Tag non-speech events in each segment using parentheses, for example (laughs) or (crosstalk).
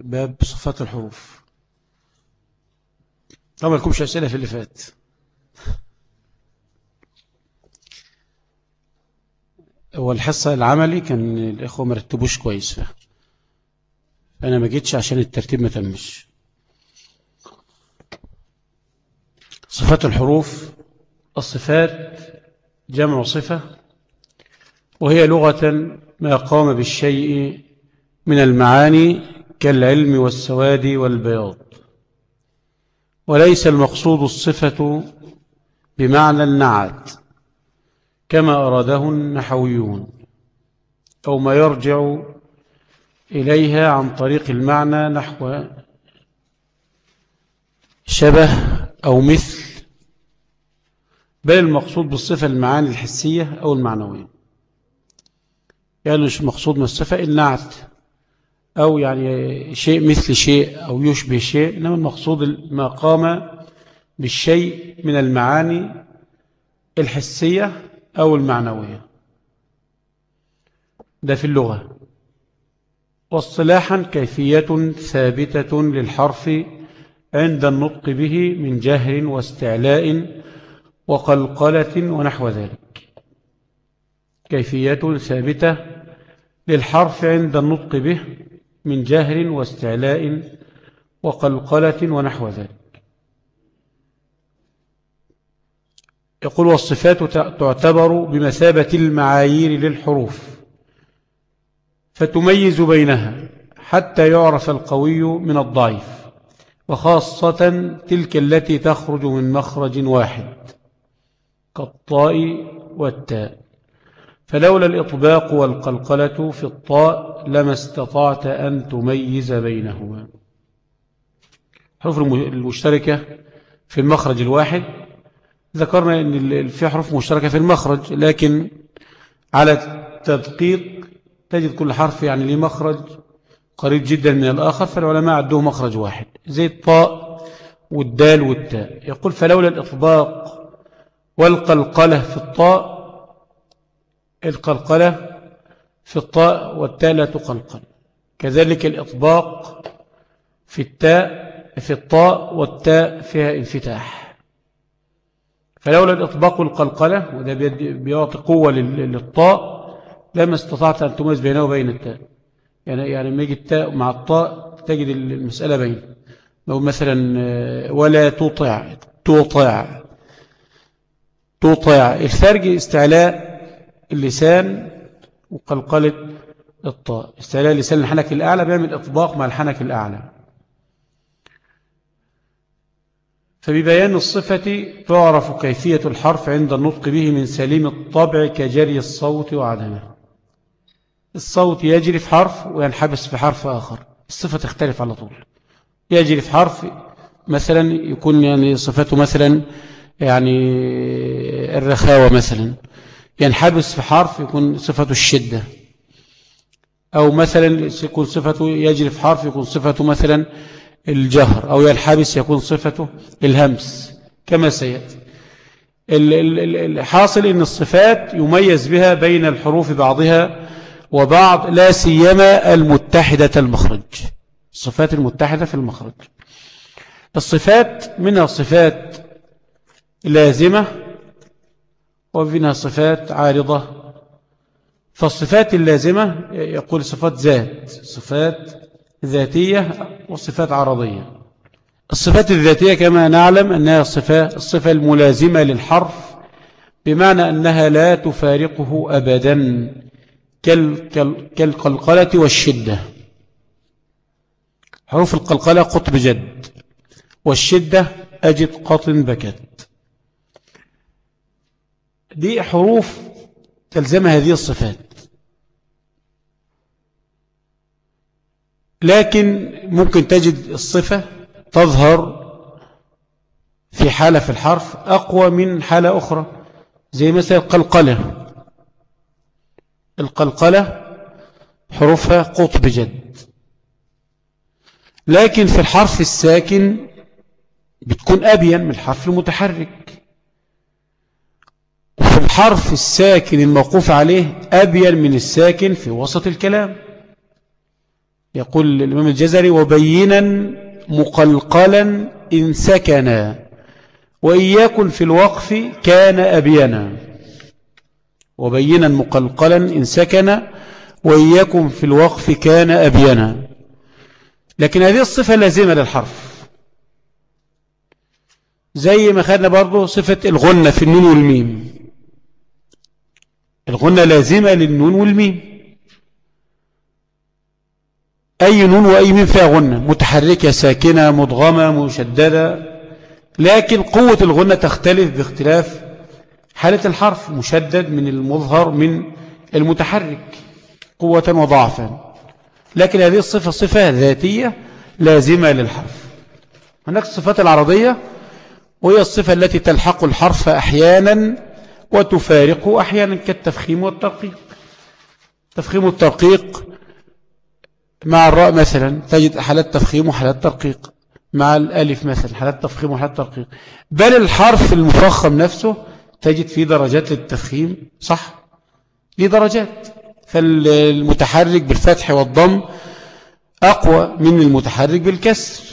باب صفات الحروف. طبعا لكمش أسئلة في اللي فات. هو الحصة العملي كان الإخوة مرتبوش كويس فيها. أنا ما جيتش عشان الترتيب ما تمش. صفات الحروف الصفات جمع صفة وهي لغة ما قام بالشيء من المعاني كالعلم والسواد والبياض. وليس المقصود الصفة بمعنى النعت كما أراده النحويون أو ما يرجع إليها عن طريق المعنى نحو شبه أو مثل بل المقصود بالصفة المعاني الحسية أو المعنوية. يعني مش مقصود من الصفة النعت. أو يعني شيء مثل شيء أو يشبه شيء إنما المقصود ما قام بالشيء من المعاني الحسية أو المعنوية. ده في اللغة. واصطلاحا كيفية ثابتة للحرف عند النطق به من جهر واستعلاء وقلقلة ونحو ذلك. كيفية ثابتة للحرف عند النطق به من جهر واستعلاء وقلقلة ونحو ذلك. يقول والصفات تعتبر بمثابة المعايير للحروف فتميز بينها حتى يعرف القوي من الضعيف وخاصة تلك التي تخرج من مخرج واحد كالطاء والتاء. فلولا الإطباق والقلقلة في الطاء لما استطعت أن تميز بينهما. حروف المشتركة في المخرج الواحد. ذكرنا أن في حروف مشتركة في المخرج لكن على التدقيق تجد كل حرف يعني ليه مخرج قريب جدا من الآخر فالعلماء عدوه مخرج واحد زي الطاء والدال والتاء. يقول فلولا الإطباق والقلقلة في الطاء القلقلة في الطاء والتاء لا تقلقل كذلك الإطباق في التاء في الطاء والتاء فيها انفتاح. فلولا الإطباق والقلقلة وده بيعطي قوة للطاء لما استطعت أن تميز بينه وبين التاء. يعني يعني لما يجي التاء مع الطاء تجد المسألة بين. لو مثلا آه، ولا تطع تطع تطع. الفرج استعلاء اللسان وقلقلة الطاء. استعلاء لسان الحنك الأعلى بيعمل إطباق مع الحنك الأعلى. فببيان الصفة تعرف كيفية الحرف عند النطق به من سليم الطبع كجري الصوت وعدمه. الصوت يجري في حرف وينحبس في حرف آخر. الصفة تختلف على طول. يجري في حرف مثلا يكون يعني صفته مثلا يعني الرخاوة مثلا. ينحبس في حرف يكون صفته الشدة. أو مثلا يكون صفته يجري في حرف يكون صفته مثلا الجهر أو ينحبس يكون صفته الهمس كما سيأتي. الحاصل أن الصفات يميز بها بين الحروف بعضها وبعض لا سيما المتحدة المخرج. الصفات المتحدة في المخرج. الصفات منها صفات لازمة ومنها صفات عارضة. فالصفات اللازمة يقول صفات ذات صفات ذاتية وصفات عرضية. الصفات الذاتية كما نعلم أنها الصفة, الصفة الملازمة للحرف بمعنى أنها لا تفارقه أبدا كالقلقلة والشدة. حروف القلقلة قطب جد والشدة أجد قطن بكت. دي حروف تلزم هذه الصفات. لكن ممكن تجد الصفة تظهر في حالة في الحرف أقوى من حالة أخرى زي مثلا القلقلة. القلقلة حروفها قطب جد. لكن في الحرف الساكن بتكون أبين من الحرف المتحرك. الحرف الساكن الموقوف عليه أبين من الساكن في وسط الكلام. يقول الإمام الجزري وبينا مقلقلا إن سكنا وإن يكن في الوقف كان أبينا. وبينا مقلقلا إن سكن وإن يكن في الوقف كان أبينا. لكن هذه الصفة لازمة للحرف. زي ما خدنا برضو صفة الغنة في النون والميم. الغنة لازمة للنون والميم. أي نون وأي ميم فيها غنة متحركة ساكنة مضغمة مشددة. لكن قوة الغنة تختلف باختلاف حالة الحرف مشدد من المظهر من المتحرك قوة وضعفا. لكن هذه الصفة صفة ذاتية لازمة للحرف. هناك الصفات العرضية وهي الصفة التي تلحق الحرف أحيانا وتفارقه أحيانا كالتفخيم والترقيق. تفخيم والترقيق مع الراء مثلا تجد حالات تفخيم وحالات ترقيق. مع الألف مثلا حالات تفخيم وحالات ترقيق. بل الحرف المفخم نفسه تجد فيه درجات للتفخيم صح؟ ليه درجات. فالمتحرك بالفتح والضم أقوى من المتحرك بالكسر.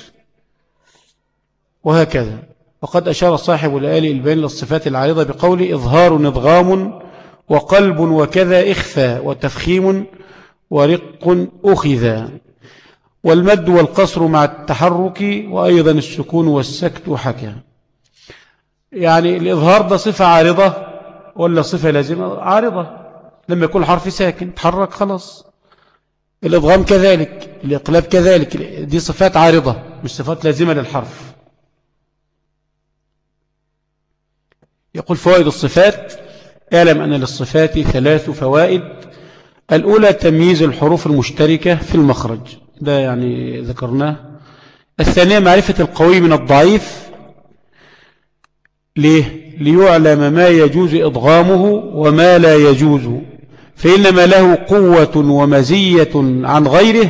وهكذا. وقد أشار صاحب الآل البين للصفات العارضة بقول إظهار نضغام وقلب وكذا إخفى وتفخيم ورق أخذا والمد والقصر مع التحرك وأيضا السكون والسكت حكى. يعني الإظهار ده صفة عارضة ولا صفة لازمة؟ عارضة. لما يكون حرف ساكن تحرك خلاص. الإضغام كذلك الإقلاب كذلك دي صفات عارضة مش صفات لازمة للحرف. يقول فوائد الصفات اعلم أن للصفات ثلاث فوائد. الأولى تمييز الحروف المشتركة في المخرج ده يعني ذكرناه. الثانية معرفة القوي من الضعيف. ليه؟ ليعلم ما يجوز إضغامه وما لا يجوز. فإنما له قوة ومزية عن غيره.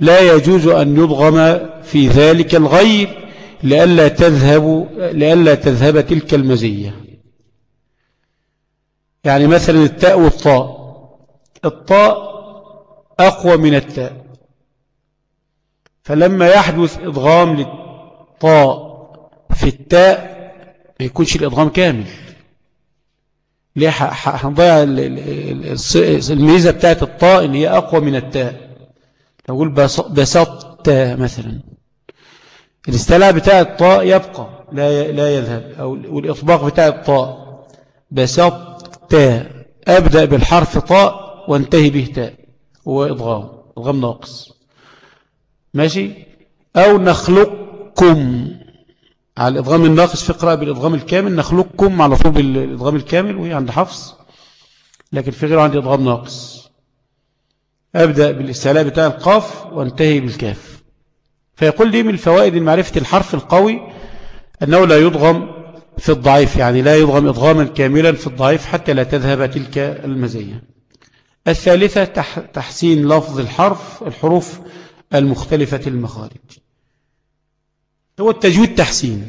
لا يجوز أن يضغم في ذلك الغير لألا تذهب, لألا تذهب تلك المزية. يعني مثلا التاء والطاء. الطاء أقوى من التاء. فلما يحدث إضغام للطاء في التاء ما يكونش الإضغام كامل. ليه؟ هنضيع الميزة بتاعت الطاء اللي هي أقوى من التاء. نقول بسط مثلا. الاستلاء بتاع الطاء يبقى لا لا يذهب أو والإطباق بتاع الطاء. بسط تاء. أبدأ بالحرف طاء وانتهي به تاء. هو إضغام ناقص. ماشي؟ أو نخلقكم. على الإضغام الناقص في قراءة بالإضغام الكامل نخلقكم على طول بالإضغام الكامل وهي عند حفص لكن في غيره عندي إضغام ناقص. أبدأ بالاستعلاء بتاع القاف وانتهي بالكاف. فيقول لي من الفوائد معرفة الحرف القوي أنه لا يضغم في الضعيف يعني لا يضغم إضغاما كاملا في الضعيف حتى لا تذهب تلك المزية. الثالثة تحسين لفظ الحرف الحروف المختلفة المخارج. هو التجويد تحسين.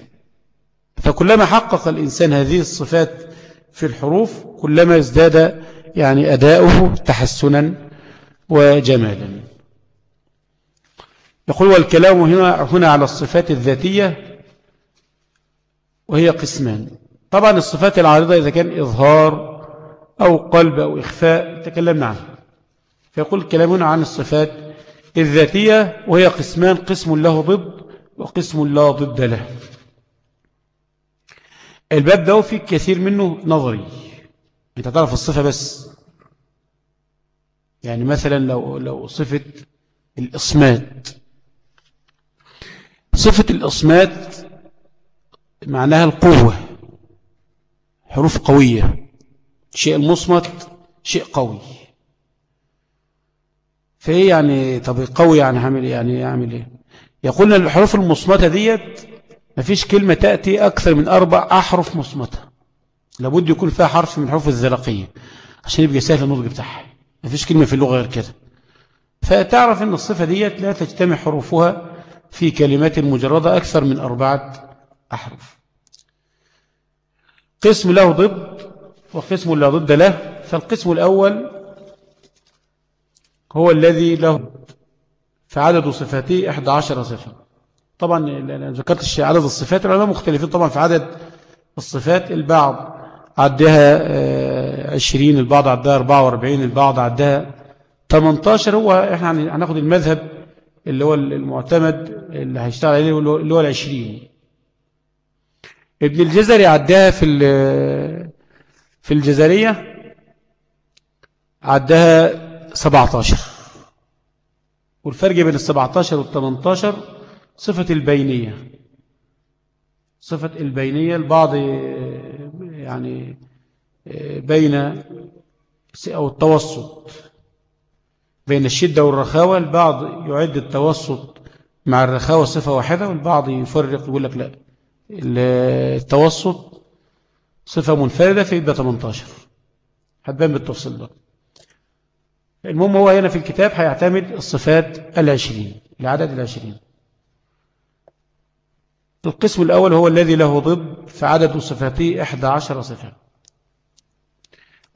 فكلما حقق الإنسان هذه الصفات في الحروف كلما ازداد يعني أداؤه تحسنا وجمالا. يقول والكلام هنا, هنا على الصفات الذاتية وهي قسمان. طبعا الصفات العارضة إذا كان إظهار أو قلب أو إخفاء تكلمنا عنه فيقول كلامنا عن الصفات الذاتية وهي قسمان قسم له ضد وقسم لا ضد له. الباب ده فيه كثير منه نظري. أنت تعرف الصفة بس. يعني مثلا لو, لو صفة الإصمات. صفة الإصمات معناها القوة. حروف قوية. شيء المصمت شيء قوي. فايه يعني طب قوي يعني عامل إيه؟ يعني يعمل إيه؟ يقولنا الحروف المصمتة ديت مفيش كلمة تأتي أكثر من أربع أحرف مصمتة. لابد يكون فيها حرف من حروف الزرقية عشان يبقى سهل النطق بتاعها. مفيش كلمة في اللغة غير كده. فتعرف أن الصفة ديت لا تجتمع حروفها في كلمات مجردة أكثر من أربعة أحرف. قسم له ضد وقسم لا ضد له فالقسم الأول هو الذي له فعدد صفاته 11 صفة. طبعا ذكرت عدد الصفات العلماء مختلفين طبعا في عدد الصفات. البعض عدها 20 البعض عدها 44 البعض عدها 18 هو إحنا هناخد المذهب اللي هو المعتمد اللي هيشتغل عليه اللي هو العشرين. ابن الجزري عداها في في الجزرية عداها 17 والفرق بين ال 17 وال 18 صفة البينية. صفة البينية البعض يعني بين أو التوسط بين الشدة والرخاوة البعض يعد التوسط مع الرخاوة صفة واحدة والبعض يفرق يقول لك لا. التوسط صفة منفردة فيبقى 18 هتبان بالتفصيل ده. المهم هو هنا في الكتاب هيعتمد الصفات العشرين العدد العشرين. القسم الأول هو الذي له ضد فعدد صفاته 11 صفة.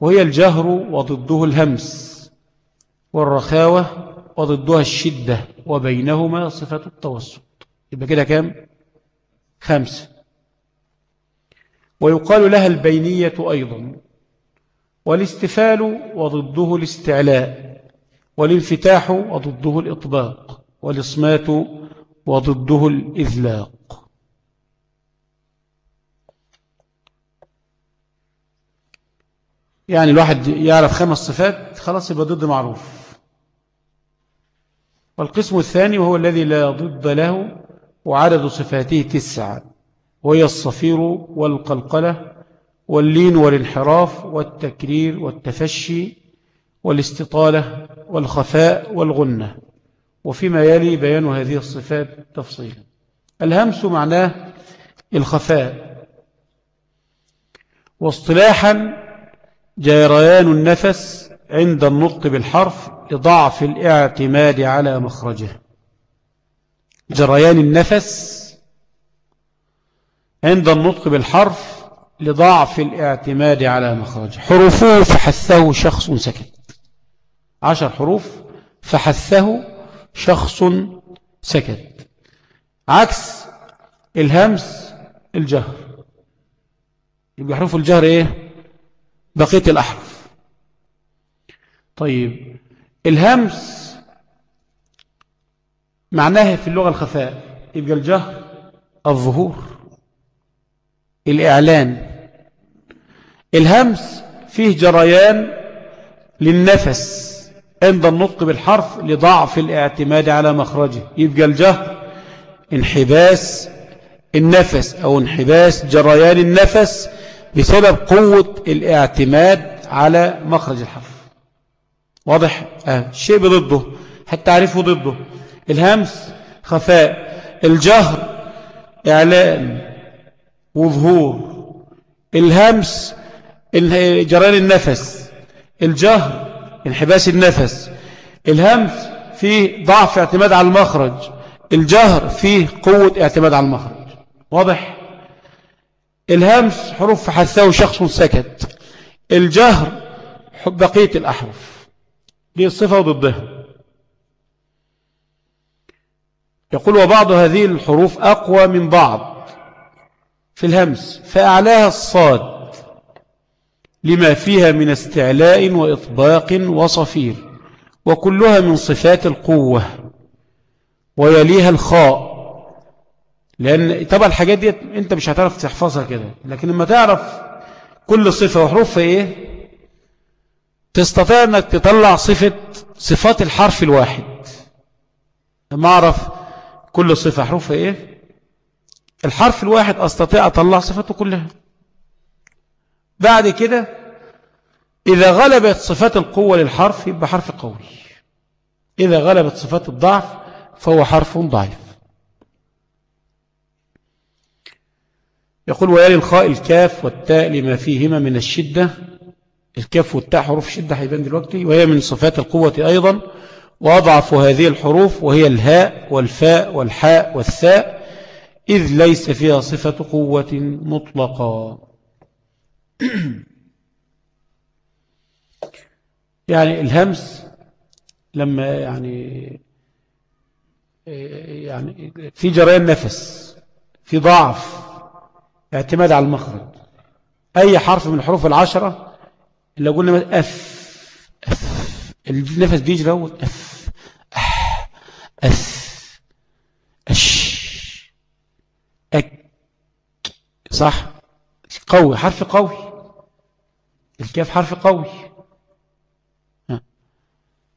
وهي الجهر وضده الهمس والرخاوة وضدها الشدة وبينهما صفة التوسط. يبقى كده كام؟ خمسة ويقال لها البينية أيضا. والاستفال وضده الاستعلاء. والانفتاح وضده الإطباق. والإصمات وضده الإذلاق. يعني الواحد يعرف خمس صفات خلاص يبقى ضد معروف. والقسم الثاني وهو الذي لا ضد له وعدد صفاته تسعة وهي الصفير والقلقلة واللين والانحراف والتكرير والتفشي والاستطالة والخفاء والغنة. وفيما يلي بيان هذه الصفات تفصيلا. الهمس معناه الخفاء. واصطلاحا جريان النفس عند النطق بالحرف لضعف الاعتماد على مخرجه. جريان النفس عند النطق بالحرف لضعف الاعتماد على مخرجه حروفه فحثه شخص سكت عشر حروف فحثه شخص سكت عكس الهمس الجهر. يبقى حروف الجهر إيه؟ بقية الأحرف. طيب الهمس معناها في اللغة الخفاء. يبقى الجهر الظهور الإعلان. الهمس فيه جريان للنفس عند النطق بالحرف لضعف الاعتماد على مخرجه. يبقى الجهر انحباس النفس أو انحباس جريان النفس بسبب قوة الاعتماد على مخرج الحرف. واضح؟ آه. شيء بضده التعريف ضده. الهمس خفاء. الجهر إعلان. وظهور. الهمس جران النفس. الجهر انحباس النفس. الهمس فيه ضعف اعتماد على المخرج. الجهر فيه قوة اعتماد على المخرج. واضح؟ الهمس حروف حثه شخص سكت. الجهر بقية الأحرف. دي الصفة ضدها يقول وبعض هذه الحروف أقوى من بعض في الهمس فأعلاها الصاد لما فيها من استعلاء وإطباق وصفير وكلها من صفات القوة ويليها الخاء. لأن طبعا الحاجات دي أنت مش هتعرف تحفظها كده لكن لما تعرف كل صفة وحروفها إيه تستطيع أنك تطلع صفة صفات الحرف الواحد. لما أعرف كل صفة حروفها إيه؟ الحرف الواحد أستطيع أطلع صفاته كلها. بعد كده إذا غلبت صفات القوة للحرف يبقى حرف قوي. إذا غلبت صفات الضعف فهو حرف ضعيف. يقول ويلي الخاء الكاف والتاء لما فيهما من الشدة. الكاف والتاء حروف شدة هيبان دلوقتي. وهي من صفات القوة أيضا. وأضعف هذه الحروف وهي الهاء والفاء والحاء والثاء إذ ليس فيها صفة قوة مطلقة. (clears throat) يعني الهمس لما يعني يعني في جريان نفس في ضعف اعتماد على المخرج. أي حرف من الحروف العشرة اللي قلنا أف أف النفس بيجي أول أف. أف أش أك صح؟ قوي حرف قوي. الكاف حرف قوي.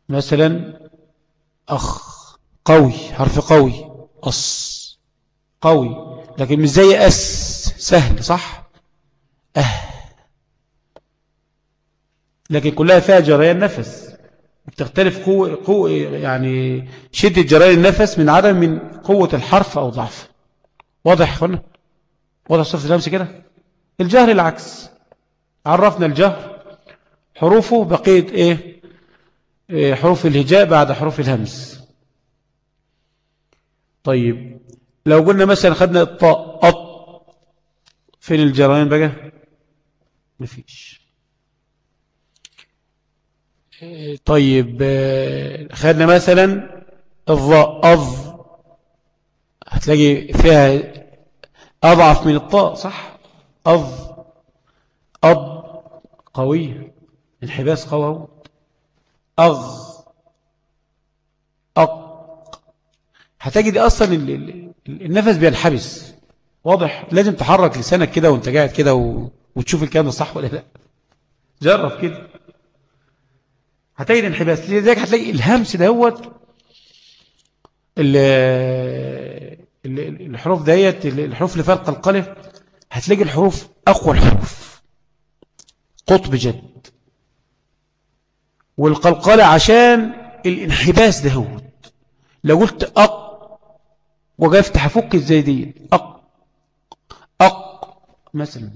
مثلا أخ قوي حرف قوي. أص قوي. لكن مش زي أس سهل صح؟ أه. لكن كلها فيها جريان نفس بتختلف قوة, قوة يعني شدة جريان النفس من عدم من قوة الحرف أو ضعف. واضح هنا واضح صفة اللمس كده؟ الجهر العكس. عرفنا الجهر حروفه بقية إيه, إيه حروف الهجاء بعد حروف الهمس. طيب لو قلنا مثلا خدنا الطاء فين الجرائم بقى؟ مفيش. طيب خدنا مثلا الضاء أض هتلاقي فيها أضعف من الطاء صح؟ أض أض قوية انحباس قوي أغ أق. هتجد أصلا النفس بينحبس. واضح؟ لازم تحرك لسانك كده وانت قاعد كده. وتشوف الكلام ده صح ولا لا. جرب كده. هتجد انحباس لذلك هتلاقي الهمس دوت الحروف ديت الحروف اللي فيها القلقلة هتلاقي الحروف أقوى الحروف. قطب جد. والقلقلة عشان الانحباس دهوت لو قلت أق وقفت هفك إزاي دي؟ أق. أق مثلا.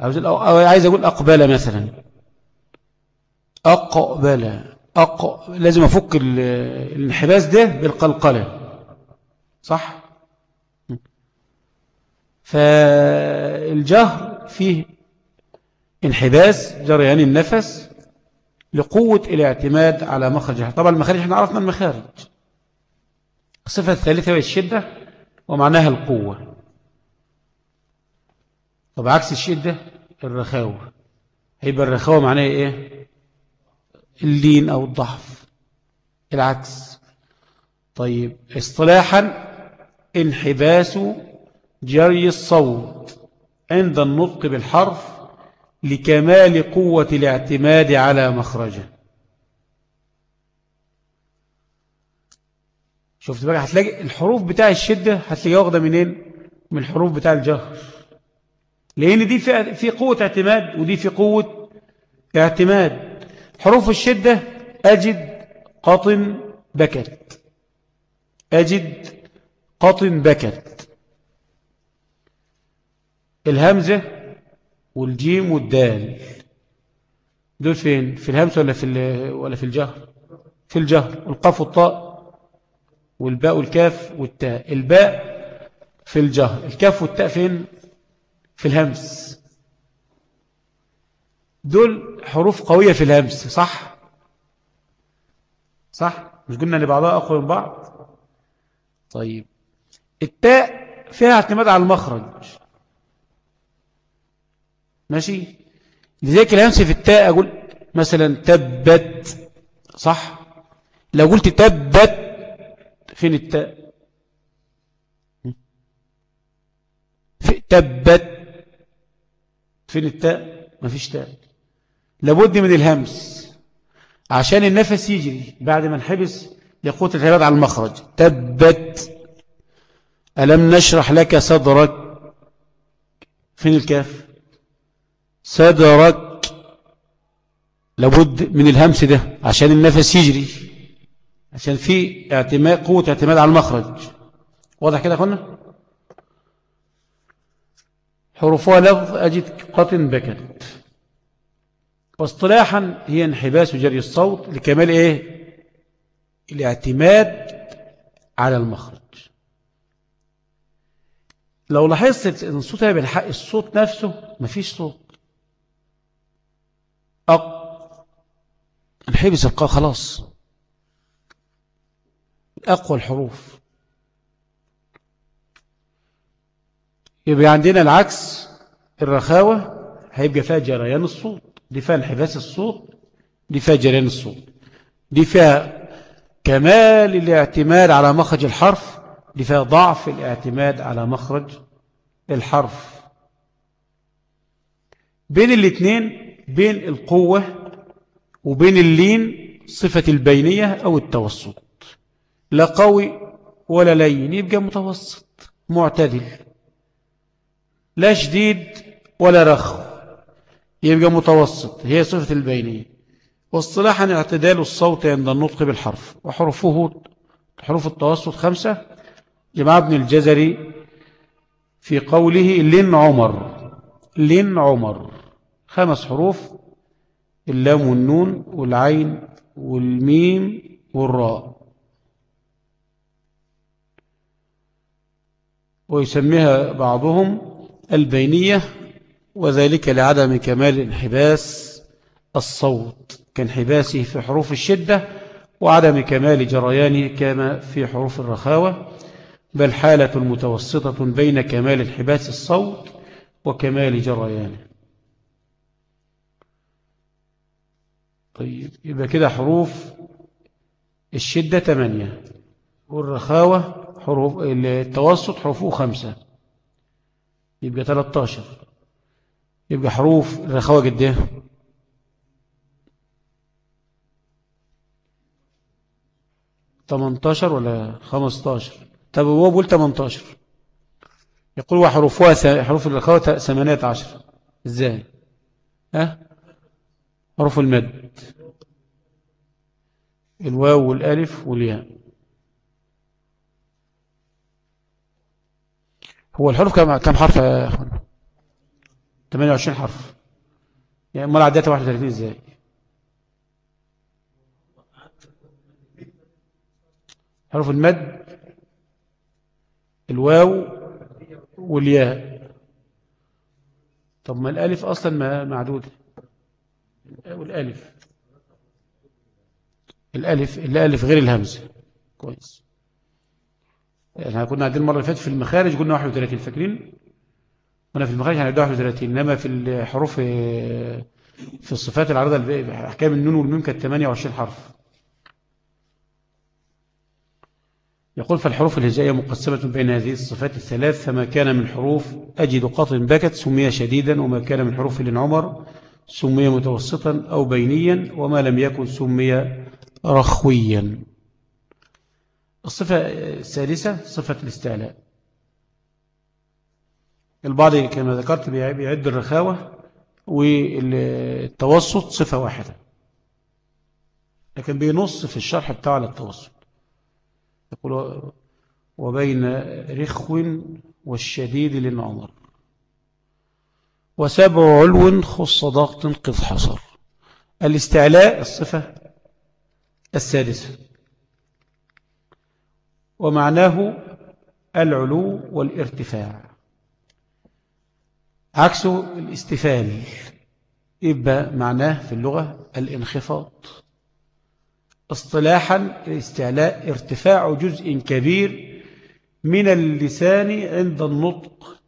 عايز أقول أقبل مثلا. أقبل أق لازم أفك الانحباس ده بالقلقلة. صح؟ فالجهر فيه انحباس جريان النفس لقوة الاعتماد على مخرج طبعا المخارج إحنا عرفنا المخارج. الصفة الثالثة هي الشدة ومعناها القوة. طب عكس الشدة الرخاوة. هيبقى الرخاوة معناها إيه؟ اللين أو الضعف. العكس. طيب اصطلاحا انحباس جري الصوت عند النطق بالحرف لكمال قوة الاعتماد على مخرجه. شفت بقى؟ هتلاقي الحروف بتاع الشدة هتلاقيها واخدة منين؟ من الحروف بتاع الجهر. لأن دي في قوة اعتماد ودي في قوة اعتماد. حروف الشدة أجد قطن بكت. أجد قطن بكت. الهمزة والجيم والدال. دول فين؟ في الهمزة ولا في ولا في الجهر؟ في الجهر. والقاف والطاء والباء والكاف والتاء. الباء في الجهر. الكاف والتاء فين؟ في الهمس دول حروف قوية في الهمس صح؟ صح؟ مش قلنا إن بعضها أقوى من بعض؟ طيب. التاء فيها اعتماد على المخرج. ماشي؟ لذلك الهمس في التاء أقول مثلا تبت صح؟ لو قلت تبت فين التاء؟ في تبت. فين التاء؟ ما فيش تاء. لابد من الهمس عشان النفس يجري بعد ما انحبس لقوة العباد على المخرج. تبت. ألم نشرح لك صدرك؟ فين الكاف؟ صدرك. لابد من الهمس ده عشان النفس يجري. عشان في اعتماد قوة اعتماد على المخرج. واضح كده أخوانا؟ حروفها لفظ أجد قطن بكت. واصطلاحا هي انحباس جري الصوت لكمال إيه؟ الاعتماد على المخرج. لو لاحظت إن الصوت هي بالحق الصوت نفسه مفيش صوت. أق. انحبس القاء خلاص. أقوى الحروف. يبقى عندنا العكس. الرخاوة هيبقى فيها جريان الصوت. فيها انحباس الصوت فيها جريان الصوت فيها كمال الاعتماد على مخرج الحرف فيها ضعف الاعتماد على مخرج الحرف. بين الاثنين بين القوة وبين اللين صفة البينية أو التوسط. لا قوي ولا لين يبقى متوسط معتدل. لا شديد ولا رخو. يبقى متوسط. هي صفة البينية. واصطلاحا اعتدال الصوت عند النطق بالحرف. وحروفه حروف التوسط خمسة. جماعة ابن الجزري في قوله لن عمر. لن عمر. خمس حروف. اللام والنون والعين والميم والراء. ويسميها بعضهم البينية. وذلك لعدم كمال انحباس الصوت كانحباسه في حروف الشدة وعدم كمال جريانه كما في حروف الرخاوة بل حالة متوسطة بين كمال انحباس الصوت وكمال جريانه طيب يبقى كده حروف الشدة ثمانية والرخاوة حروف التوسط حروفه خمسة يبقى 13 يبقى حروف الرخاوة قد إيه؟ 18 ولا 15 طب هو بيقول 18 يقول وحروفها حروف الرخاوة 18 إزاي؟ ها؟ حروف المد. الواو والألف والياء. هو الحروف كم حرف يا أخوان؟ 28 حرف. يعني أمال عدتها 31 إزاي؟ حروف المد الواو والياء. طب ما الألف أصلا معدودة. والألف. الألف الألف غير الهمزه كويس. إحنا كنا عندنا المرة اللي فاتت في المخارج قلنا 31 فاكرين؟ وأنا في المخارج هنبدا 31 إنما في الحروف في الصفات العارضة أحكام النون والميم كانت 28 حرف. يقول فالحروف الهجائية مقسمة بين هذه الصفات الثلاث فما كان من حروف أجد قطر بكت سمي شديدا وما كان من حروف للعمر سمي متوسطا أو بينيا وما لم يكن سمي رخويا. الصفة الثالثة صفة الاستعلاء. البعض كما ذكرت بيعد الرخاوة والتوسط صفة واحدة. لكن بينص في الشرح بتاعه على التوسط. يقول وبين رخو والشديد للعمر. وسبع علو خص ضغط قد حصر. الاستعلاء الصفة السادسة. ومعناه العلو والارتفاع. عكسه الاستفال يبقى معناه في اللغة الانخفاض. اصطلاحا الاستعلاء ارتفاع جزء كبير من اللسان عند النطق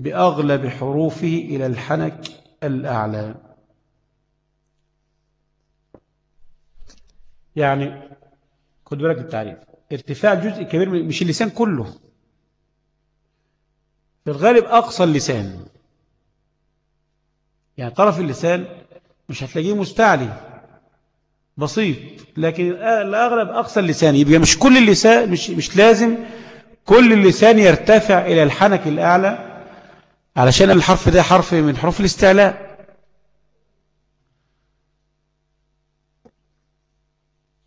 بأغلب حروفه إلى الحنك الأعلى. يعني خد بالك التعريف. ارتفاع جزء كبير مش اللسان كله. في الغالب أقصى اللسان. يعني طرف اللسان مش هتلاقيه مستعلي بسيط لكن الأغلب أقصى اللسان. يبقى مش كل اللسان مش, مش لازم كل اللسان يرتفع إلى الحنك الأعلى علشان الحرف ده حرف من حروف الاستعلاء.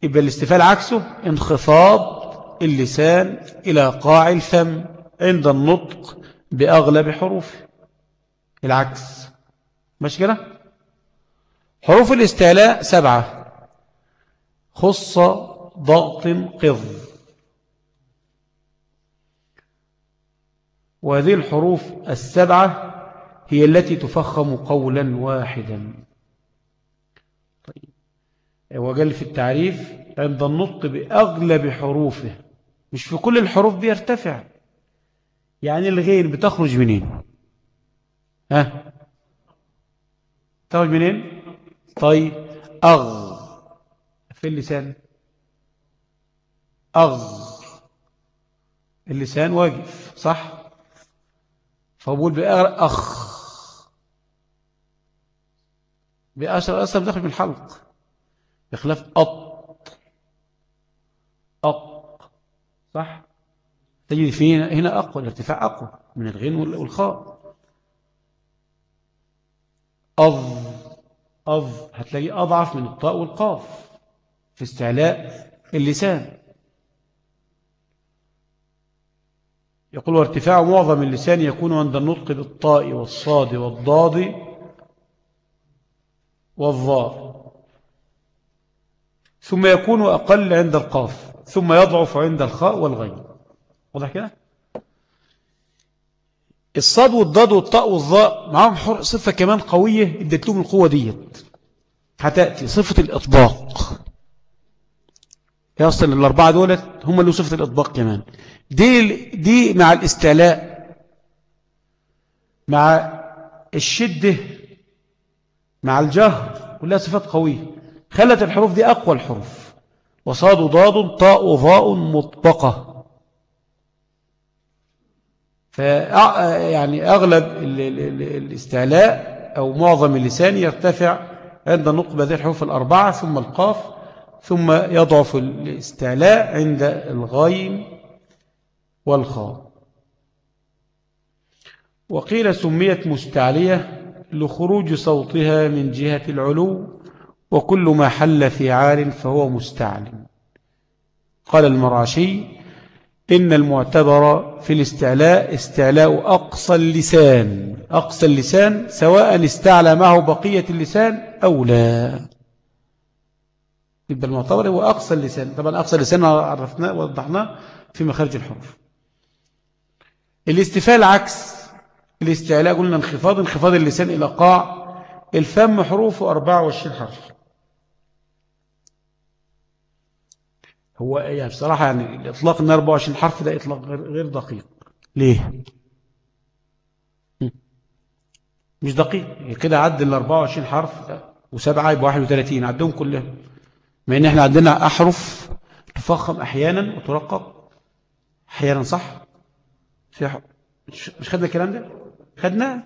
يبقى الاستفال عكسه انخفاض اللسان إلى قاع الفم عند النطق بأغلب حروفه العكس. مش كده؟ حروف الاستعلاء سبعة. خص ضغط قض وهذه الحروف السبعة هي التي تفخم قولا واحدا. طيب. وقال في التعريف عند النطق بأغلب حروفه. مش في كل الحروف بيرتفع. يعني الغين بتخرج منين؟ ها؟ تخرج منين؟ طيب أغ. في اللسان. أغ. اللسان واقف صح؟ فبقول بأغر أخ. بأشر أصلا بتخرج من الحلق. بخلاف أط. أط. صح؟ تجد فيه هنا أقوى الارتفاع أقوى من الغين والخاء. أض أض هتلاقي أضعف من الطاء والقاف في استعلاء اللسان. يقول وارتفاع معظم اللسان يكون عند النطق بالطاء والصاد والضاد والظاء. ثم يكون أقل عند القاف ثم يضعف عند الخاء والغين. واضح كده؟ الصاد والضاد والطاء والظاء معهم صفة كمان قوية ادت لهم القوة ديت. هتأتي صفة الإطباق. هي أصلا الأربعة دولت هم اللي صفة الإطباق كمان. دي, دي مع الاستعلاء مع الشدة مع الجهر كلها صفات قوية. خلت الحروف دي أقوى الحروف. وصاد ضاد طاء ظاء مطبقة. يعني أغلب الاستعلاء أو معظم اللسان يرتفع عند بهذه الحروف الأربعة ثم القاف ثم يضعف الاستعلاء عند الغين والخاء. وقيل سميت مستعلية لخروج صوتها من جهة العلو وكل ما حل في عال فهو مستعل قال المراشي إن المعتبر في الاستعلاء استعلاء أقصى اللسان أقصى اللسان سواء استعلى معه بقية اللسان أو لا. يبقى المعتبر هو أقصى اللسان. طبعا أقصى اللسان عرفناه ووضحناه في مخارج الحروف. الاستفال عكس الاستعلاء قلنا انخفاض انخفاض اللسان إلى قاع. الفم حروفه 24 حرف. هو يعني بصراحة يعني الإطلاق إن 24 حرف ده إطلاق غير دقيق. ليه؟ مش دقيق. كده عد ال 24 حرف وسبعة يبقى 31 عدهم كلهم. ما إن إحنا عندنا أحرف تفخم أحيانا وترقق أحيانا صح؟ في مش خدنا الكلام ده؟ خدناه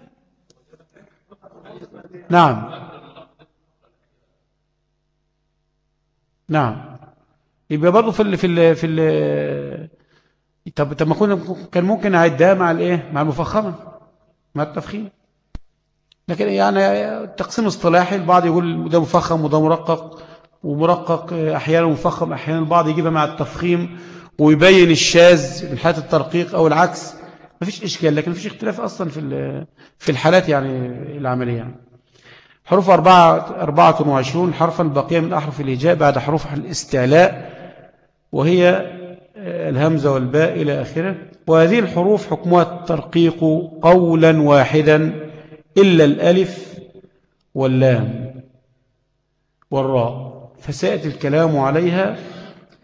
نعم. نعم. يبقى برضه في ال في ال في ال طب طب ما كنا كان ممكن اعدها مع الايه؟ مع المفخمة مع التفخيم. لكن يعني تقسيم اصطلاحي البعض يقول ده مفخم وده مرقق ومرقق أحيانا مفخم أحيانا البعض يجيبها مع التفخيم ويبين الشاذ من حالة الترقيق أو العكس. ما فيش إشكال لكن ما فيش اختلاف أصلا في في الحالات يعني العملية. يعني. حروف أربعة أربعة وعشرون حرفا بقية من أحرف الهجاء بعد حروف الاستعلاء. وهي آه، الهمزة والباء إلى آخره. وهذه الحروف حكمها الترقيق قولا واحدا إلا الألف واللام والراء. فسيأتي الكلام عليها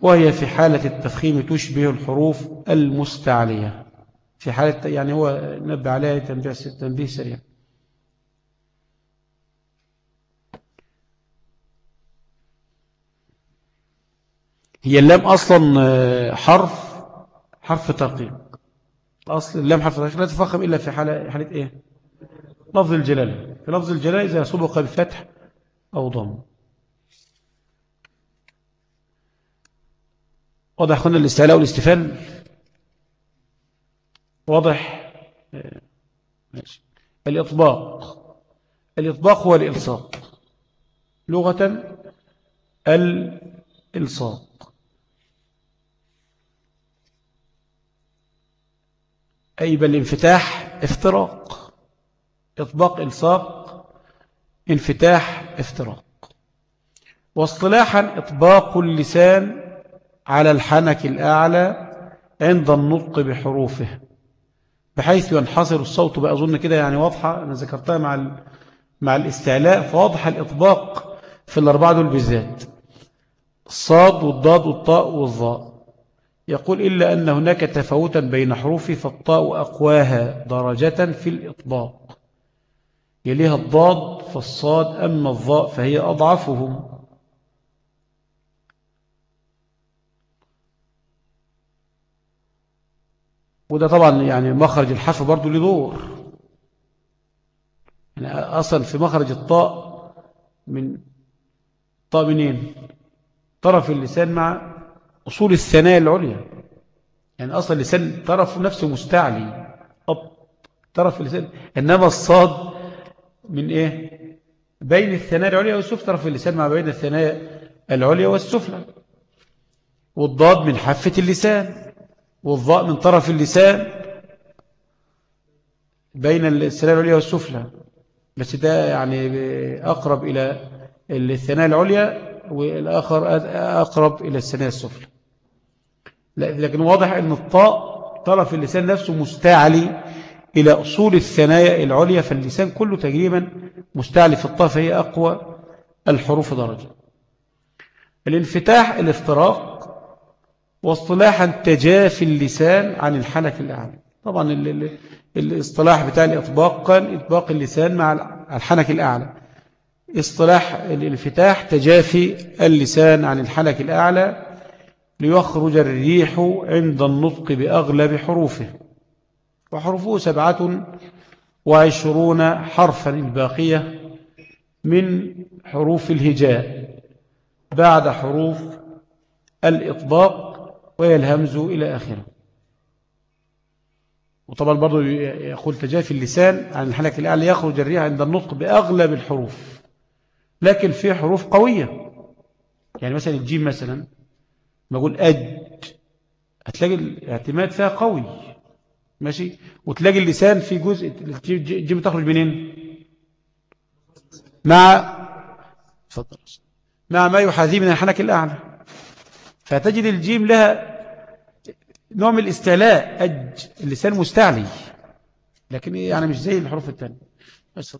وهي في حالة التفخيم تشبه الحروف المستعلية. في حالة يعني هو نبه عليها تنبيه سريع. هي اللام أصلا آه، حرف حرف ترقيق. أصل اللام حرف ترقيق لا تفخم إلا في حالة, حالة إيه؟ لفظ الجلالة. في لفظ الجلالة إذا سبق بفتح أو ضم. واضح خلنا الاستعلاء والاستفال واضح؟ آه، ماشي. الإطباق. الإطباق هو الإلصاق. لغة الإلصاق. أي بل انفتاح افتراق. إطباق إلصاق. انفتاح افتراق. واصطلاحا إطباق اللسان على الحنك الأعلى عند النطق بحروفه بحيث ينحصر الصوت بقى أظن كده يعني واضحة. أنا ذكرتها مع مع الاستعلاء. فواضح الإطباق في الأربعة دول بالذات. الصاد والضاد والطاء والظاء. يقول إلا أن هناك تفاوتا بين حروف فالطاء أقواها درجة في الإطباق. يليها الضاد فالصاد أما الظاء فهي أضعفهم. وده طبعا يعني مخرج الحرف برضو له دور يعني أصلا في مخرج الطاء من طاء منين؟ طرف اللسان مع أصول الثناء العليا. يعني أصلا اللسان طرف نفسه مستعلي. طرف اللسان. إنما الصاد من إيه؟ بين الثناء العليا والسفلى. طرف اللسان مع بين الثناء العليا والسفلى. والضاد من حافة اللسان. والضاء من طرف اللسان. بين الثناء العليا والسفلى. بس ده يعني أقرب إلى الثناء العليا والآخر أقرب إلى الثناء السفلى. لكن واضح أن الطاء طرف اللسان نفسه مستعلي إلى أصول الثنايا العليا فاللسان كله تقريبا مستعلي في الطاء فهي أقوى الحروف درجة. الانفتاح الافتراق واصطلاحا تجافي اللسان عن الحنك الأعلى. طبعا الاصطلاح بتاع الإطباق قال إطباق اللسان مع الحنك الأعلى. اصطلاح الانفتاح تجافي اللسان عن الحنك الأعلى. ليخرج الريح عند النطق بأغلب حروفه. وحروفه سبعة وعشرون حرفا الباقية من حروف الهجاء بعد حروف الإطباق وهي الهمز إلى آخره. وطبعا برضو يقول تجافي اللسان عن الحلك الأعلى يخرج الريح عند النطق بأغلب الحروف لكن في حروف قوية. يعني مثلا الجيم مثلا بقول أج هتلاقي الاعتماد فيها قوي. ماشي؟ وتلاقي اللسان في جزء. الجيم تخرج منين؟ مع مع ما يحاذيه من الحنك الأعلى. فتجد الجيم لها نوع من الاستعلاء. أج اللسان مستعلي. لكن يعني مش زي الحروف الثانية بس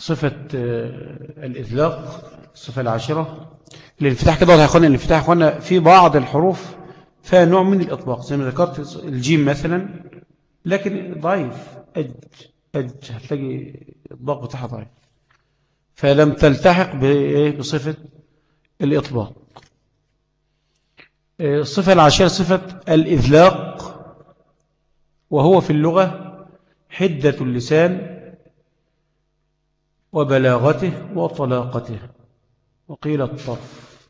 صفة آه، الإذلاق الصفة العاشرة. الانفتاح كده هيخلنا الانفتاح هنا في بعض الحروف فيها نوع من الإطلاق زي ما ذكرت الجيم مثلا لكن ضعيف أج أج هتلاقي الإطلاق بتاعها ضعيف. فلم تلتحق بصفة الإطلاق. آه، الصفة العاشرة صفة الإذلاق وهو في اللغة حدة اللسان وبلاغته وطلاقته. وقيل الطرف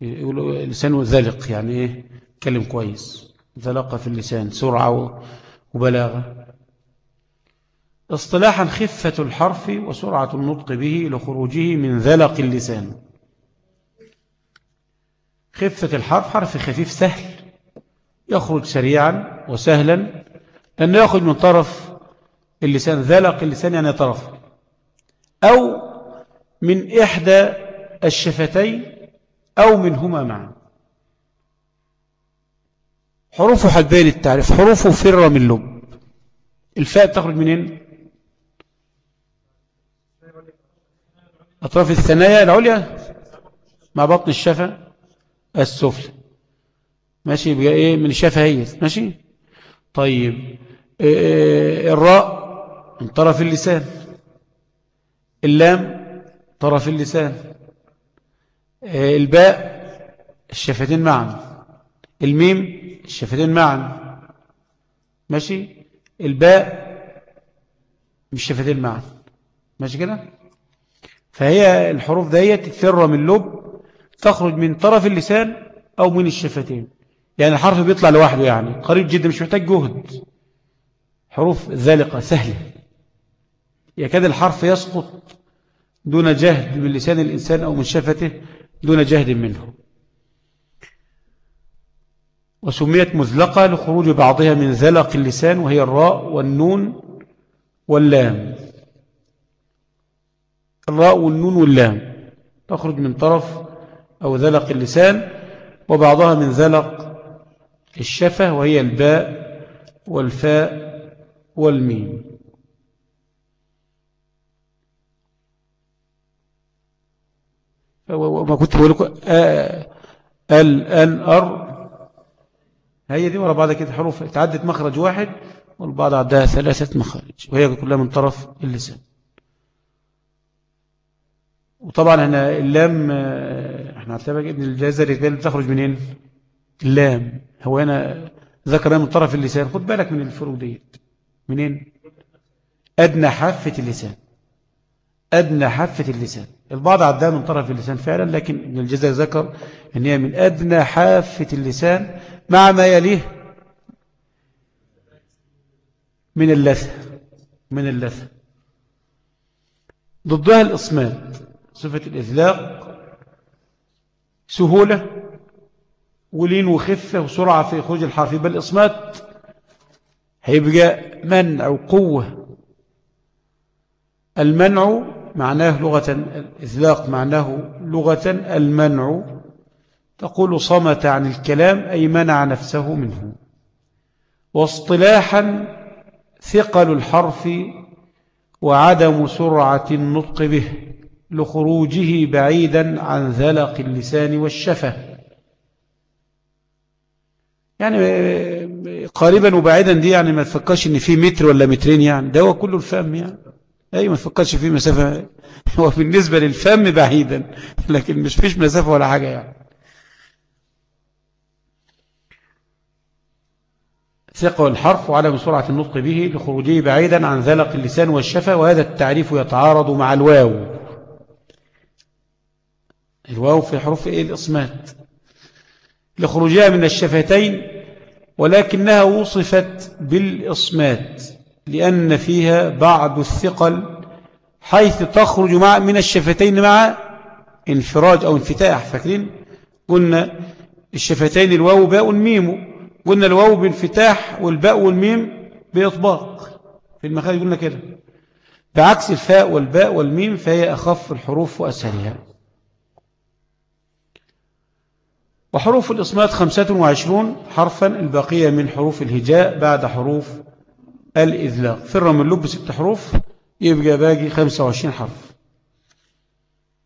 يقولوا لسانه ذلق يعني إيه؟ كلم كويس. ذلق في اللسان سرعة وبلاغة. اصطلاحا خفة الحرف وسرعة النطق به لخروجه من ذلق اللسان. خفة الحرف حرف خفيف سهل. يخرج سريعا وسهلا. لأنه يخرج من طرف اللسان ذلق اللسان يعني طرف. أو من إحدى الشفتين أو منهما معا. حروف حدبين التعريف حروف فر من لب. الفاء تخرج منين؟ أطراف الثنايا العليا؟ مع بطن الشفة السفلى. ماشي يبقى إيه؟ من الشفة هي ماشي؟ طيب. إيه, إيه، الراء من طرف اللسان. اللام طرف اللسان. آه، الباء الشفتين معا. الميم الشفتين معا. ماشي؟ الباء مش شفتين معا. ماشي كده؟ فهي الحروف ديت تفر من لب تخرج من طرف اللسان أو من الشفتين. يعني الحرف بيطلع لوحده يعني. قريب جدا مش محتاج جهد. حروف ذالقة سهلة. يكاد الحرف يسقط دون جهد من لسان الإنسان أو من شفته دون جهد منه. وسميت مزلقة لخروج بعضها من ذلق اللسان وهي الراء والنون واللام. الراء والنون واللام. تخرج من طرف أو ذلق اللسان وبعضها من ذلق الشفة وهي الباء والفاء والميم. وما كنت بقول لكم ال ان ار هي دي ورا بعض كده حروف. تعدت مخرج واحد والبعض عدها ثلاثة مخارج. وهي كلها من طرف اللسان. وطبعا هنا اللام إحنا عارفين ابن الجزري بتخرج منين؟ اللام هو هنا ذكر من طرف اللسان. خد بالك من الفروق دي منين؟ أدنى حافة اللسان. أدنى حافة اللسان. البعض عدها من طرف اللسان فعلا لكن ابن الجزري ذكر أن هي من أدنى حافة اللسان مع ما يليه من اللثة من اللثة ضدها الإصمات صفة الإذلاق سهولة ولين وخفة وسرعة في خروج الحرف. بل الإصمات هيبقى منع وقوة. المنع معناه لغة الإذلاق معناه لغة المنع. تقول صمت عن الكلام أي منع نفسه منه. واصطلاحا ثقل الحرف وعدم سرعة النطق به لخروجه بعيدا عن ذلق اللسان والشفة. يعني قريبا وبعيدا دي يعني ما تفكرش إن في متر ولا مترين يعني ده هو كله الفم يعني. أي ما تفكرش في مسافة. (laughs) هو بالنسبة للفم بعيدا لكن مش فيش مسافة ولا حاجة يعني. ثقة الحرف وعدم سرعة النطق به لخروجه بعيدا عن ذلق اللسان والشفة وهذا التعريف يتعارض مع الواو. الواو في حروف إيه؟ الإصمات. لخروجها من الشفتين ولكنها وصفت بالإصمات. لأن فيها بعض الثقل حيث تخرج مع من الشفتين مع انفراج أو انفتاح فاكرين؟ قلنا الشفتين الواو باء ميم قلنا الواو بانفتاح والباء والميم بإطباق. في المخارج قلنا كده. بعكس الفاء والباء والميم فهي أخف الحروف وأسهلها. وحروف الإصمات خمسة وعشرون حرفا البقية من حروف الهجاء بعد حروف الإذلاق. فر من لب ست حروف يبقى باقي خمسة وعشرين حرف.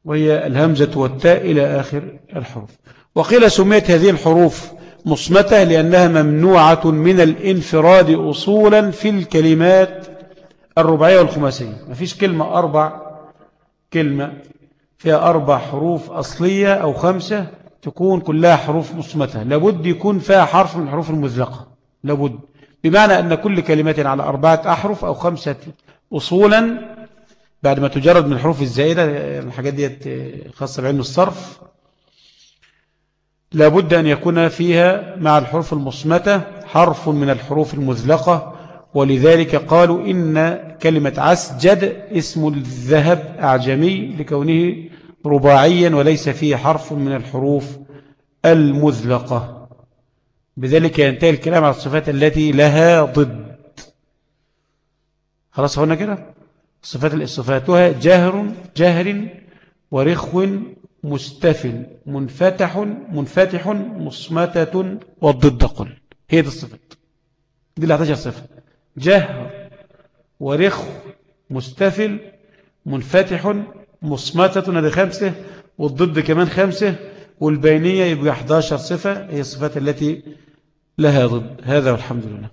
وهي الهمزة والتاء إلى آخر الحروف. وقيل سميت هذه الحروف مصمتة لأنها ممنوعة من الانفراد أصولا في الكلمات الرباعية والخماسية. ما فيش كلمة أربع كلمة فيها أربع حروف أصلية أو خمسة تكون كلها حروف مصمتة. لابد يكون فيها حرف من حروف المزلقة لابد. بمعنى أن كل كلمة على أربعة أحرف أو خمسة أصولا بعد ما تجرد من الحروف الزائدة الحاجات دي خاصة بعلم الصرف لابد أن يكون فيها مع الحروف المصمتة حرف من الحروف المزلقة ولذلك قالوا إن كلمة عسجد اسم الذهب أعجمي لكونه رباعيا وليس فيه حرف من الحروف المزلقة بذلك ينتهي الكلام على الصفات التي لها ضد. خلاص هنا كده؟ الصفات الصفاتها جهر جهر ورخو مستفل منفتح منفتح مصمتة والضد قل هي دي الصفات. دي اللي 11 صفة. جهر ورخ مستفل منفتح مصمتة. هذه خمسة والضد كمان خمسة. والبينية يبقى 11 صفة هي الصفات التي لها ضد. هذا والحمد لله.